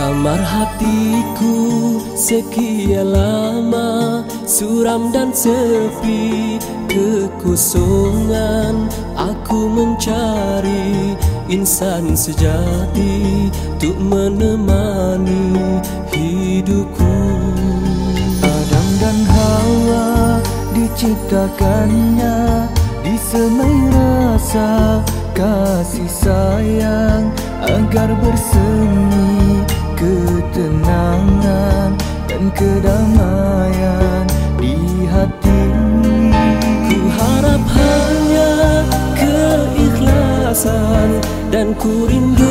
Kamar hatiku sekian lama Suram dan sepi. Kekosongan Aku mencari insan sejati Untuk menemani hidupku. Adam dan Hawa diciptakannya Disemai rasa kasih sayang Agar bersemi ketenangan dan kedamaian di hati. Ku harap hanya keikhlasan dan ku rindu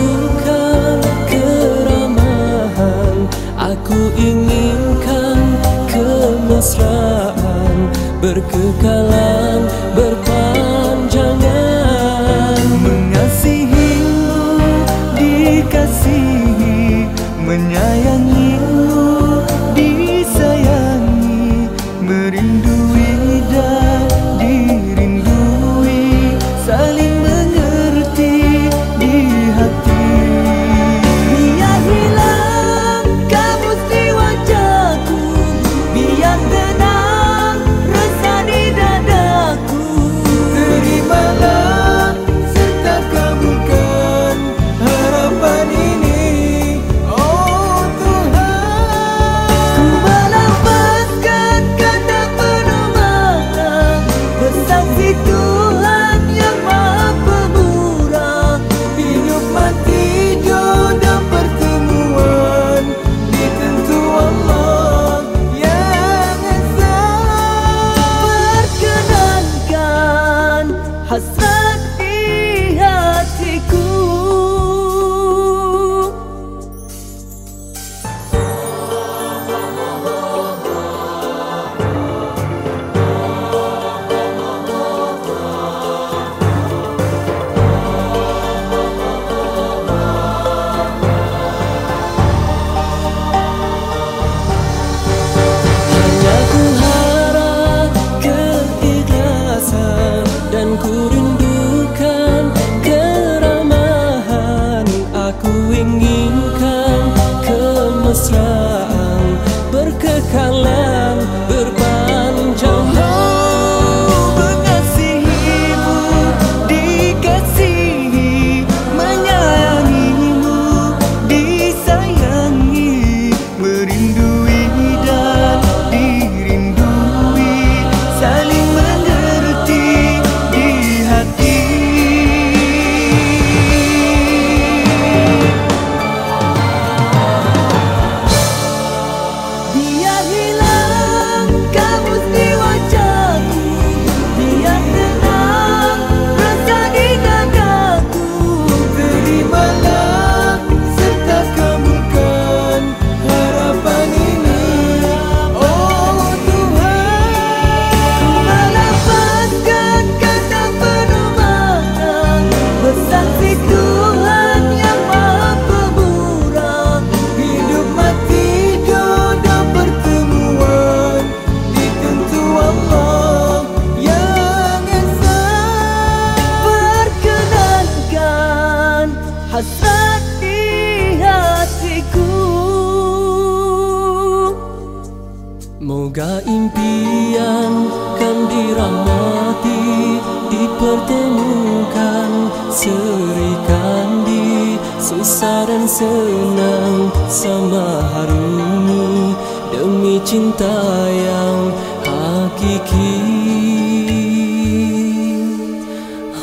temukan serikan di susah dan senang sama harumu demi cinta yang hakiki.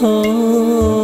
Oh.